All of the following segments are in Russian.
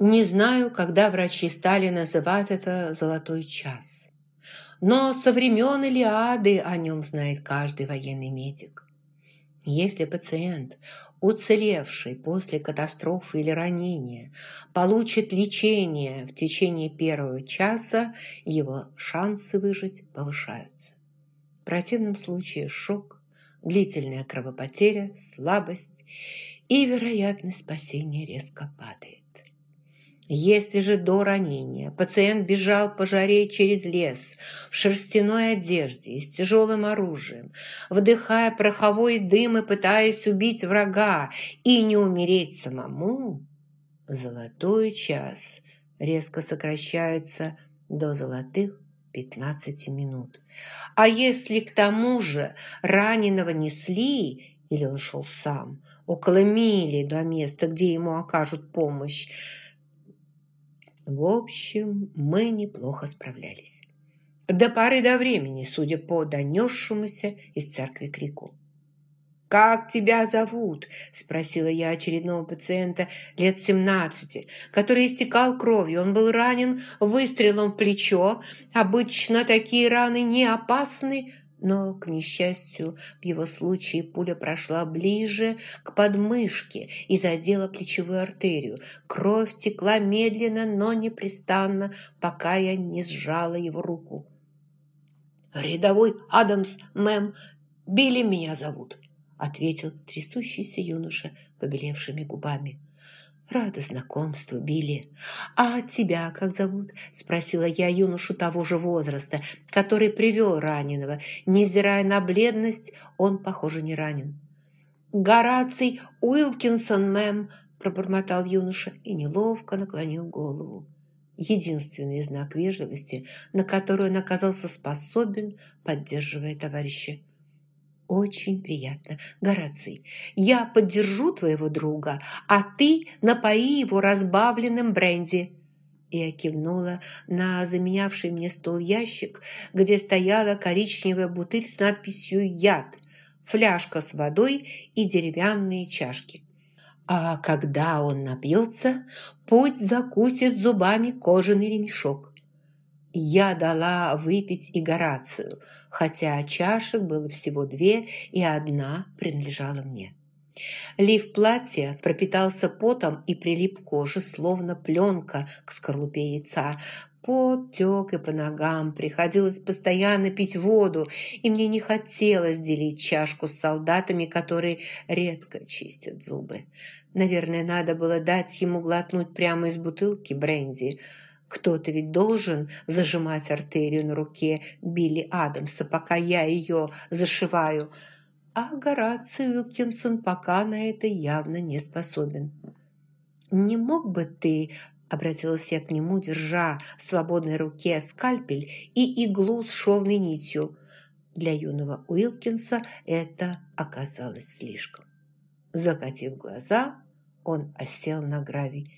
Не знаю, когда врачи стали называть это «золотой час». Но со времен Илиады о нем знает каждый военный медик. Если пациент, уцелевший после катастрофы или ранения, получит лечение в течение первого часа, его шансы выжить повышаются. В противном случае шок, длительная кровопотеря, слабость и вероятность спасения резко падает. Если же до ранения пациент бежал по жаре через лес в шерстяной одежде и с тяжелым оружием, вдыхая пороховой дым и пытаясь убить врага и не умереть самому, золотой час резко сокращается до золотых 15 минут. А если к тому же раненого несли или он шел сам, около мили до места, где ему окажут помощь, в общем, мы неплохо справлялись. До поры до времени, судя по донесшемуся из церкви крику. «Как тебя зовут?» – спросила я очередного пациента лет семнадцати, который истекал кровью. Он был ранен выстрелом в плечо. Обычно такие раны не опасны, но, к несчастью, в его случае пуля прошла ближе к подмышке и задела плечевую артерию. Кровь текла медленно, но непрестанно, пока я не сжала его руку. «Рядовой Адамс, мэм, Билли меня зовут», — ответил трясущийся юноша побелевшими губами. «Рада знакомству, Билли. А тебя как зовут?» – спросила я юношу того же возраста, который привел раненого. Невзирая на бледность, он, похоже, не ранен. «Гораций Уилкинсон, мэм», – пробормотал юноша и неловко наклонил голову. Единственный знак вежливости, на который он оказался способен, поддерживая товарища. «Очень приятно. Гораций, я поддержу твоего друга, а ты напои его разбавленным бренди». Я кивнула на заменявший мне стол ящик, где стояла коричневая бутыль с надписью «Яд», фляжка с водой и деревянные чашки. А когда он напьется, пусть закусит зубами кожаный ремешок. Я дала выпить и Горацию, хотя чашек было всего две, и одна принадлежала мне. Лиф платья пропитался потом и прилип к коже, словно пленка к скорлупе яйца. Пот тек и по ногам, приходилось постоянно пить воду, и мне не хотелось делить чашку с солдатами, которые редко чистят зубы. Наверное, надо было дать ему глотнуть прямо из бутылки бренди – кто-то ведь должен зажимать артерию на руке Билли Адамса, пока я ее зашиваю. А Гораций Уилкинсон пока на это явно не способен. «Не мог бы ты...» — обратилась я к нему, держа в свободной руке скальпель и иглу с шовной нитью. Для юного Уилкинса это оказалось слишком. Закатив глаза, он осел на гравий.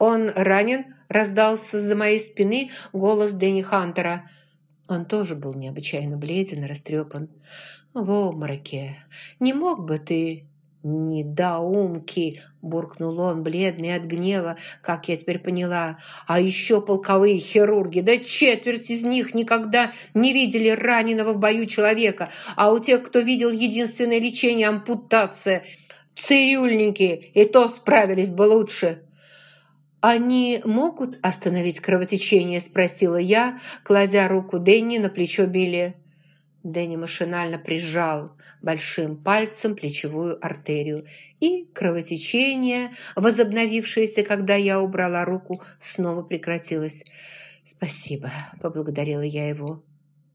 «Он ранен?» – раздался за моей спины голос Дэнни Хантера. Он тоже был необычайно бледен и растрепан. «В обмороке. Не мог бы ты...» «Недоумки!» – буркнул он, бледный от гнева, как я теперь поняла. «А еще полковые хирурги! Да четверть из них никогда не видели раненого в бою человека, а у тех, кто видел единственное лечение – ампутация. Цирюльники и то справились бы лучше!» «Они могут остановить кровотечение?» – спросила я, кладя руку Дэнни на плечо Билли. Дэнни машинально прижал большим пальцем плечевую артерию, и кровотечение, возобновившееся, когда я убрала руку, снова прекратилось. «Спасибо», – поблагодарила я его.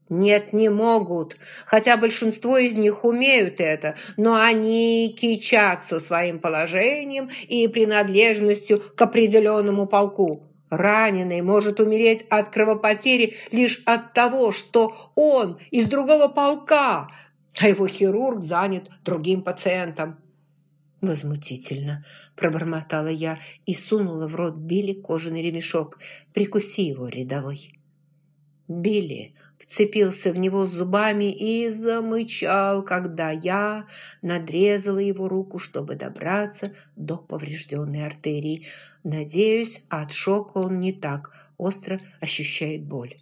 Нет, не могут, хотя большинство из них умеют это, но они кичатся своим положением и принадлежностью к определенному полку. Раненый может умереть от кровопотери лишь от того, что он из другого полка, а его хирург занят другим пациентом. «Возмутительно!» – пробормотала я и сунула в рот Билли кожаный ремешок. «Прикуси его, рядовой!» Билли вцепился в него зубами и замычал, когда я надрезала его руку, чтобы добраться до поврежденной артерии. Надеюсь, от шока он не так остро ощущает боль.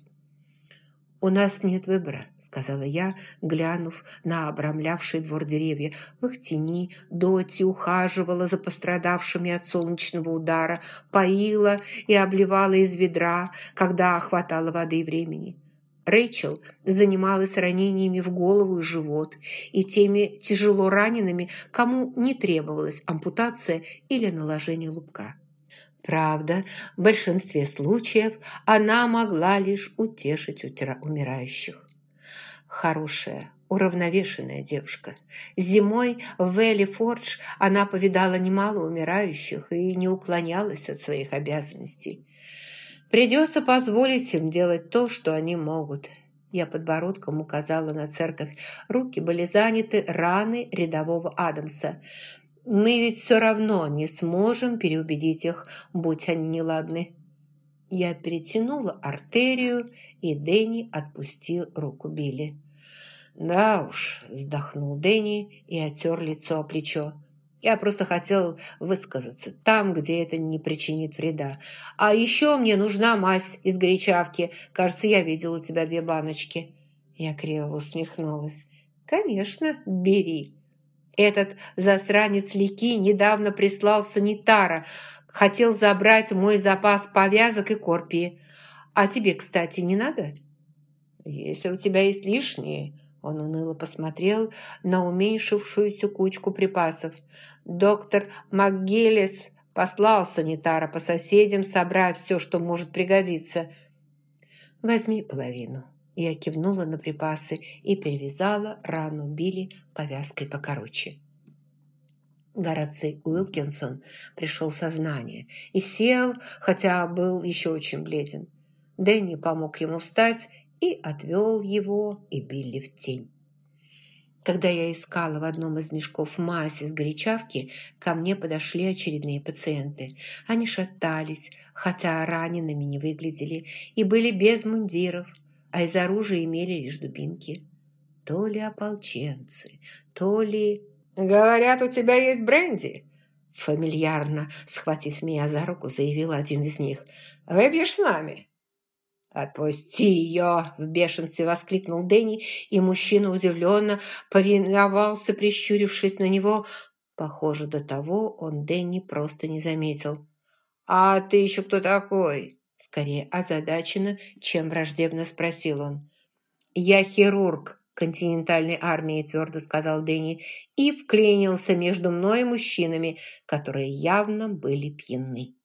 «У нас нет выбора», — сказала я, глянув на обрамлявший двор деревья. В их тени Доти ухаживала за пострадавшими от солнечного удара, поила и обливала из ведра, когда хватало воды и времени. Рэйчел занималась ранениями в голову и живот и теми тяжело ранеными, кому не требовалась ампутация или наложение лупка. Правда, в большинстве случаев она могла лишь утешить умирающих. Хорошая, уравновешенная девушка. Зимой в Вэлли Фордж она повидала немало умирающих и не уклонялась от своих обязанностей. Придется позволить им делать то, что они могут. Я подбородком указала на церковь. Руки были заняты раны рядового Адамса. Мы ведь все равно не сможем переубедить их, будь они неладны. Я перетянула артерию, и Дэнни отпустил руку Билли. «Да уж», – вздохнул Дэнни и отер лицо о плечо. «Я просто хотел высказаться там, где это не причинит вреда. А еще мне нужна мазь из горячавки. Кажется, я видел у тебя две баночки». Я криво усмехнулась. «Конечно, бери». Этот засранец Лики недавно прислал санитара, хотел забрать мой запас повязок и корпии. А тебе, кстати, не надо? Если у тебя есть лишние, он уныло посмотрел на уменьшившуюся кучку припасов. Доктор МакГеллис послал санитара по соседям собрать все, что может пригодиться. Возьми половину. Я кивнула на припасы и перевязала рану Билли повязкой покороче. Гораций Уилкинсон пришел в сознание и сел, хотя был еще очень бледен. Дэнни помог ему встать и отвел его и Билли в тень. Когда я искала в одном из мешков мазь из горячавки, ко мне подошли очередные пациенты. Они шатались, хотя ранеными не выглядели, и были без мундиров – а из оружия имели лишь дубинки. То ли ополченцы, то ли... «Говорят, у тебя есть бренди?» Фамильярно, схватив меня за руку, заявил один из них. «Выпьешь с нами?» «Отпусти ее!» – в бешенстве воскликнул Дэнни, и мужчина удивленно повиновался, прищурившись на него. Похоже, до того он Дэнни просто не заметил. «А ты еще кто такой?» Скорее озадаченно, чем враждебно спросил он. «Я хирург континентальной армии», – твердо сказал Дэнни, и вклинился между мной и мужчинами, которые явно были пьяны.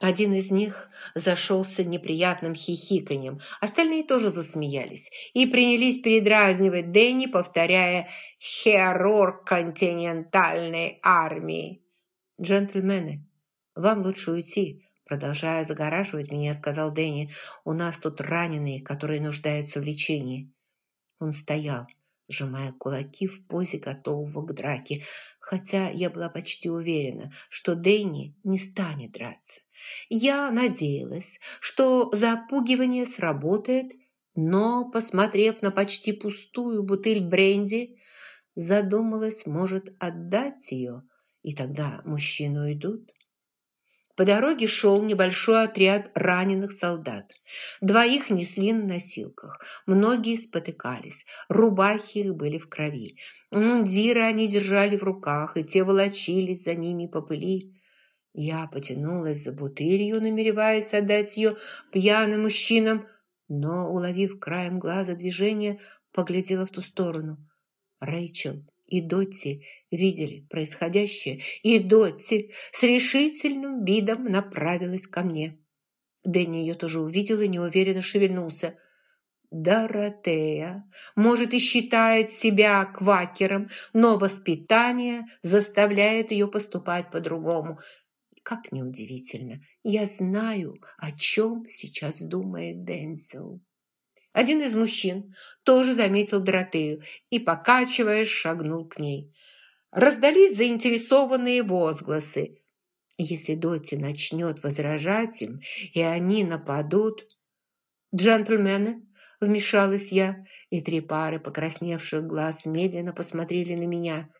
Один из них зашелся неприятным хихиканьем, остальные тоже засмеялись и принялись передразнивать Дэнни, повторяя «Хирург континентальной армии». «Джентльмены, вам лучше уйти», Продолжая загораживать меня, сказал Дэнни, «У нас тут раненые, которые нуждаются в лечении». Он стоял, сжимая кулаки в позе готового к драке, хотя я была почти уверена, что Дэнни не станет драться. Я надеялась, что запугивание сработает, но, посмотрев на почти пустую бутыль бренди, задумалась, может, отдать ее, и тогда мужчины уйдут. По дороге шел небольшой отряд раненых солдат. Двоих несли на носилках. Многие спотыкались. Рубахи их были в крови. Мундиры они держали в руках, и те волочились за ними по пыли. Я потянулась за бутылью, намереваясь отдать ее пьяным мужчинам, но, уловив краем глаза движение, поглядела в ту сторону. Рэйчел и Дотти видели происходящее, и Дотти с решительным видом направилась ко мне. Дэнни ее тоже увидел и неуверенно шевельнулся. Доротея, может, и считает себя квакером, но воспитание заставляет ее поступать по-другому. Как неудивительно, я знаю, о чем сейчас думает Дензел. Один из мужчин тоже заметил Доротею и, покачиваясь, шагнул к ней. Раздались заинтересованные возгласы. Если Доти начнет возражать им, и они нападут... «Джентльмены!» – вмешалась я, и три пары покрасневших глаз медленно посмотрели на меня.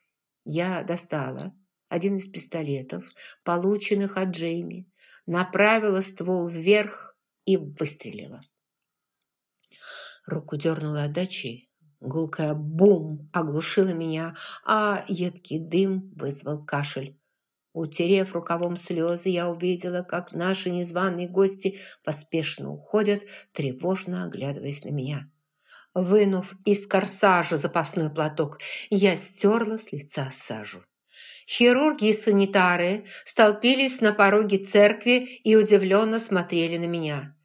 Я достала один из пистолетов, полученных от Джейми, направила ствол вверх и выстрелила. Руку дернула отдачи, гулкая бум оглушила меня, а едкий дым вызвал кашель. Утерев рукавом слезы, я увидела, как наши незваные гости поспешно уходят, тревожно оглядываясь на меня. Вынув из корсажа запасной платок, я стерла с лица сажу. Хирурги и санитары столпились на пороге церкви и удивленно смотрели на меня.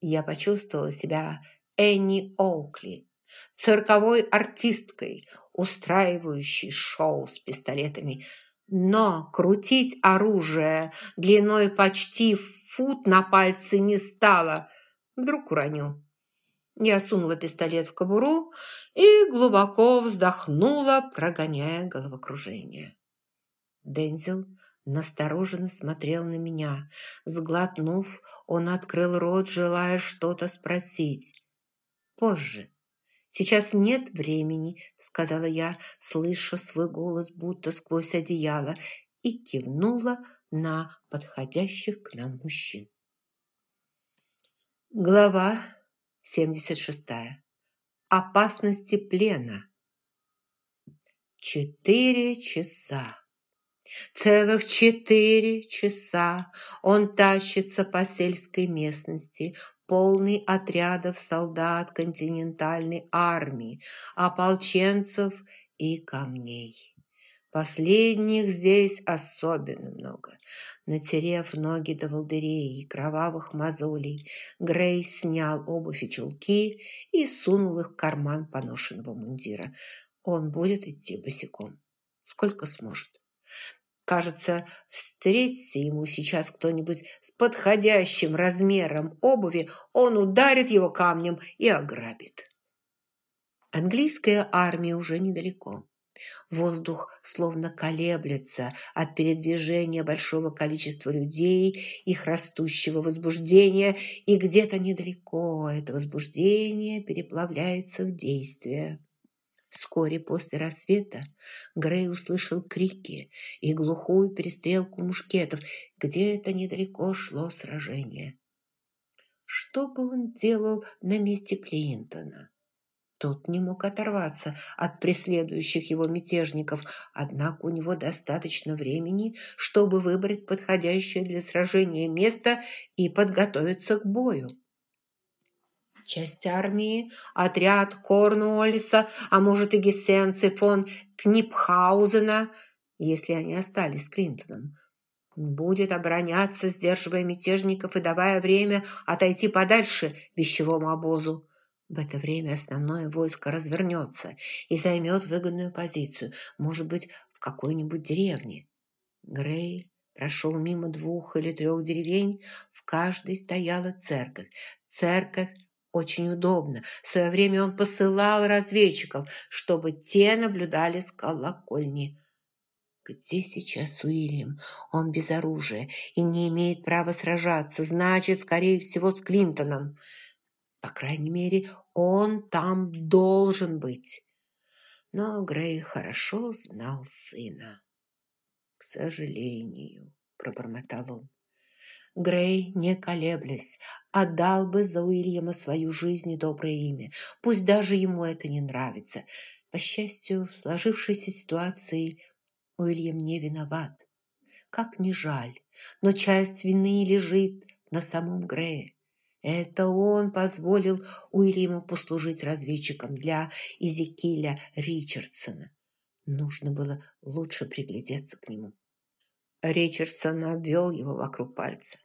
Я почувствовала себя Энни Оукли, цирковой артисткой, устраивающей шоу с пистолетами – но крутить оружие длиной почти фут на пальцы не стало. Вдруг уроню. Я сунула пистолет в кобуру и глубоко вздохнула, прогоняя головокружение. Дензел настороженно смотрел на меня. Сглотнув, он открыл рот, желая что-то спросить. Позже, «Сейчас нет времени», — сказала я, слыша свой голос будто сквозь одеяло, и кивнула на подходящих к нам мужчин. Глава 76. Опасности плена. Четыре часа. Целых четыре часа он тащится по сельской местности, полный отрядов солдат континентальной армии, ополченцев и камней. Последних здесь особенно много. Натерев ноги до волдырей и кровавых мозолей, Грей снял обувь и чулки и сунул их в карман поношенного мундира. Он будет идти босиком, сколько сможет. Кажется, встретится ему сейчас кто-нибудь с подходящим размером обуви, он ударит его камнем и ограбит. Английская армия уже недалеко. Воздух словно колеблется от передвижения большого количества людей, их растущего возбуждения, и где-то недалеко это возбуждение переплавляется в действие. Вскоре после рассвета Грей услышал крики и глухую перестрелку мушкетов. Где-то недалеко шло сражение. Что бы он делал на месте Клинтона? Тот не мог оторваться от преследующих его мятежников, однако у него достаточно времени, чтобы выбрать подходящее для сражения место и подготовиться к бою часть армии, отряд Корнуоллиса, а может и гессенцы фон Книпхаузена, если они остались с Клинтоном, будет обороняться, сдерживая мятежников и давая время отойти подальше вещевому обозу. В это время основное войско развернется и займет выгодную позицию, может быть, в какой-нибудь деревне. Грей прошел мимо двух или трех деревень, в каждой стояла церковь. Церковь очень удобно. В свое время он посылал разведчиков, чтобы те наблюдали с колокольни. Где сейчас Уильям? Он без оружия и не имеет права сражаться. Значит, скорее всего, с Клинтоном. По крайней мере, он там должен быть. Но Грей хорошо знал сына. «К сожалению», — пробормотал он. Грей, не колеблясь, отдал бы за Уильяма свою жизнь и доброе имя, пусть даже ему это не нравится. По счастью, в сложившейся ситуации Уильям не виноват. Как ни жаль, но часть вины лежит на самом Грее. Это он позволил Уильяму послужить разведчиком для Изекиля Ричардсона. Нужно было лучше приглядеться к нему. Ричардсон обвел его вокруг пальца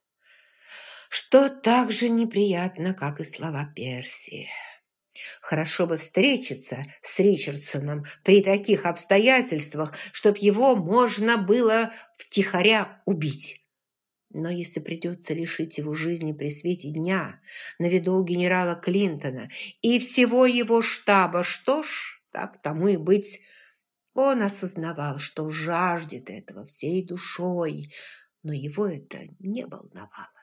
что так же неприятно, как и слова Перси. Хорошо бы встретиться с Ричардсоном при таких обстоятельствах, чтоб его можно было втихаря убить. Но если придется лишить его жизни при свете дня, на виду у генерала Клинтона и всего его штаба, что ж, так тому и быть. Он осознавал, что жаждет этого всей душой, но его это не волновало.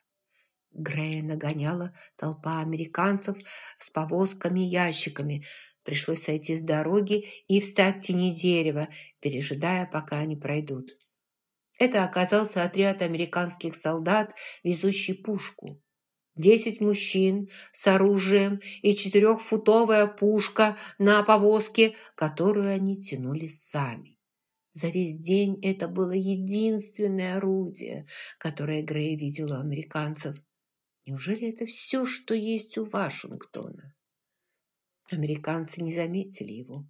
Грея нагоняла толпа американцев с повозками и ящиками. Пришлось сойти с дороги и встать в тени дерева, пережидая, пока они пройдут. Это оказался отряд американских солдат, везущий пушку. Десять мужчин с оружием и четырехфутовая пушка на повозке, которую они тянули сами. За весь день это было единственное орудие, которое Грей видел у американцев. Неужели это все, что есть у Вашингтона? Американцы не заметили его.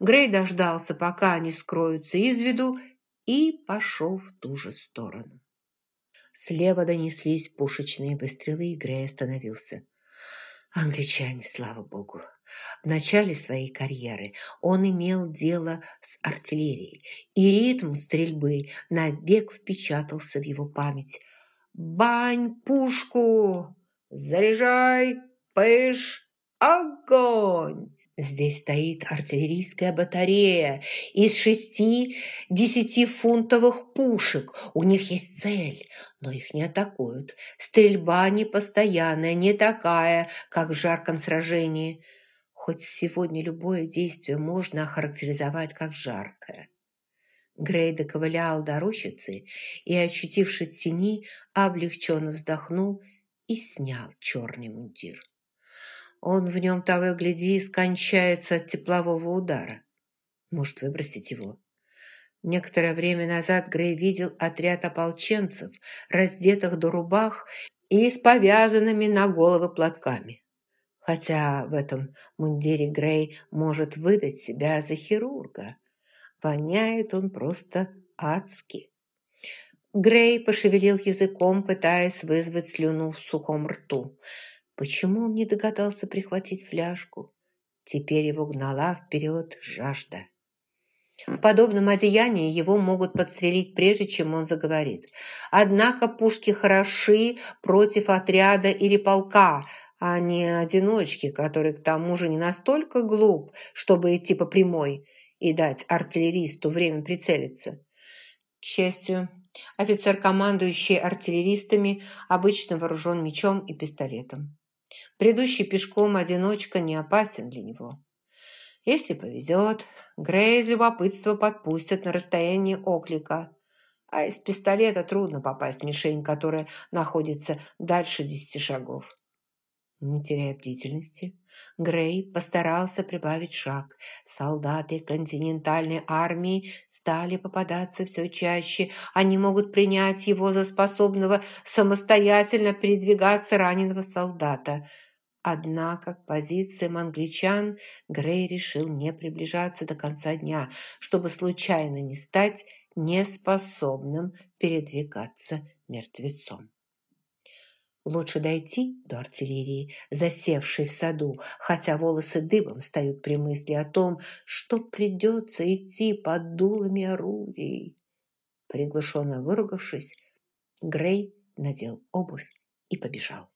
Грей дождался, пока они скроются из виду, и пошел в ту же сторону. Слева донеслись пушечные выстрелы, и Грей остановился. Англичане, слава богу. В начале своей карьеры он имел дело с артиллерией, и ритм стрельбы навек впечатался в его память. «Бань пушку! Заряжай! Пыш! Огонь!» Здесь стоит артиллерийская батарея из шести десятифунтовых пушек. У них есть цель, но их не атакуют. Стрельба непостоянная, не такая, как в жарком сражении. Хоть сегодня любое действие можно охарактеризовать как жаркое. Грей доковылял до рощицы и, очутившись в тени, облегченно вздохнул и снял черный мундир. Он в нем того и гляди скончается от теплового удара. Может выбросить его. Некоторое время назад Грей видел отряд ополченцев, раздетых до рубах и с повязанными на головы платками. Хотя в этом мундире Грей может выдать себя за хирурга. Воняет он просто адски. Грей пошевелил языком, пытаясь вызвать слюну в сухом рту – Почему он не догадался прихватить фляжку? Теперь его гнала вперед жажда. В подобном одеянии его могут подстрелить, прежде чем он заговорит. Однако пушки хороши против отряда или полка, а не одиночки, который к тому же не настолько глуп, чтобы идти по прямой и дать артиллеристу время прицелиться. К счастью, офицер, командующий артиллеристами, обычно вооружен мечом и пистолетом. Предыдущий пешком одиночка не опасен для него. Если повезет, Грей из любопытства подпустят на расстояние оклика, а из пистолета трудно попасть в мишень, которая находится дальше десяти шагов. Не теряя бдительности, Грей постарался прибавить шаг. Солдаты континентальной армии стали попадаться все чаще. Они могут принять его за способного самостоятельно передвигаться раненого солдата. Однако к позициям англичан Грей решил не приближаться до конца дня, чтобы случайно не стать неспособным передвигаться мертвецом. Лучше дойти до артиллерии, засевшей в саду, хотя волосы дыбом встают при мысли о том, что придется идти под дулами орудий. Приглушенно выругавшись, Грей надел обувь и побежал.